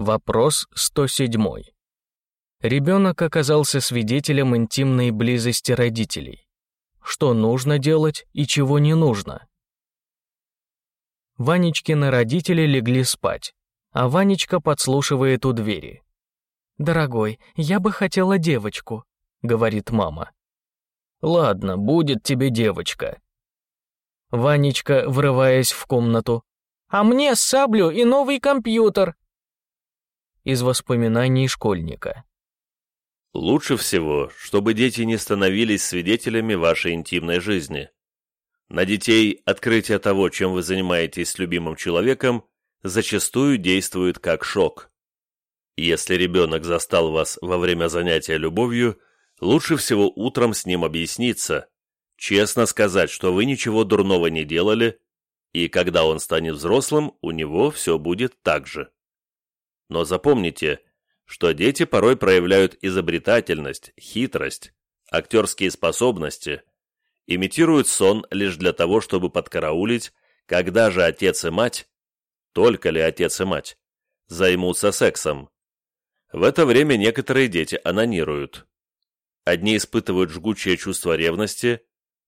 Вопрос 107. Ребенок оказался свидетелем интимной близости родителей. Что нужно делать и чего не нужно? Ванечкины родители легли спать, а Ванечка подслушивает у двери. «Дорогой, я бы хотела девочку», — говорит мама. «Ладно, будет тебе девочка». Ванечка, врываясь в комнату. «А мне саблю и новый компьютер!» Из воспоминаний школьника. Лучше всего, чтобы дети не становились свидетелями вашей интимной жизни. На детей открытие того, чем вы занимаетесь с любимым человеком, зачастую действует как шок. Если ребенок застал вас во время занятия любовью, лучше всего утром с ним объясниться, честно сказать, что вы ничего дурного не делали, и когда он станет взрослым, у него все будет так же. Но запомните, что дети порой проявляют изобретательность, хитрость, актерские способности, имитируют сон лишь для того, чтобы подкараулить, когда же отец и мать, только ли отец и мать, займутся сексом. В это время некоторые дети анонируют. Одни испытывают жгучее чувство ревности,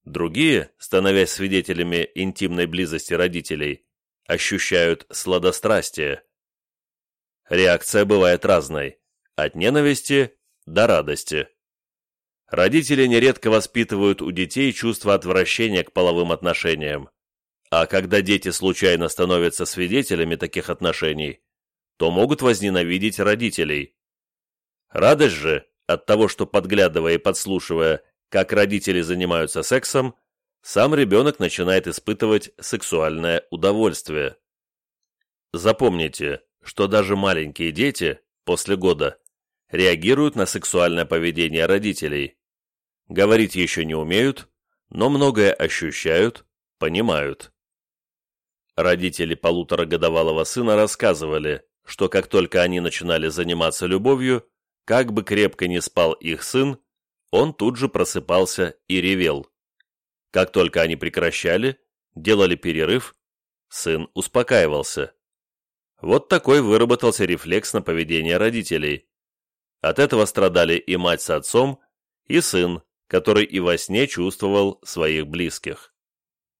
другие, становясь свидетелями интимной близости родителей, ощущают сладострастие. Реакция бывает разной, от ненависти до радости. Родители нередко воспитывают у детей чувство отвращения к половым отношениям, а когда дети случайно становятся свидетелями таких отношений, то могут возненавидеть родителей. Радость же от того, что подглядывая и подслушивая, как родители занимаются сексом, сам ребенок начинает испытывать сексуальное удовольствие. Запомните, что даже маленькие дети после года реагируют на сексуальное поведение родителей. Говорить еще не умеют, но многое ощущают, понимают. Родители полуторагодовалого сына рассказывали, что как только они начинали заниматься любовью, как бы крепко не спал их сын, он тут же просыпался и ревел. Как только они прекращали, делали перерыв, сын успокаивался. Вот такой выработался рефлекс на поведение родителей. От этого страдали и мать с отцом, и сын, который и во сне чувствовал своих близких.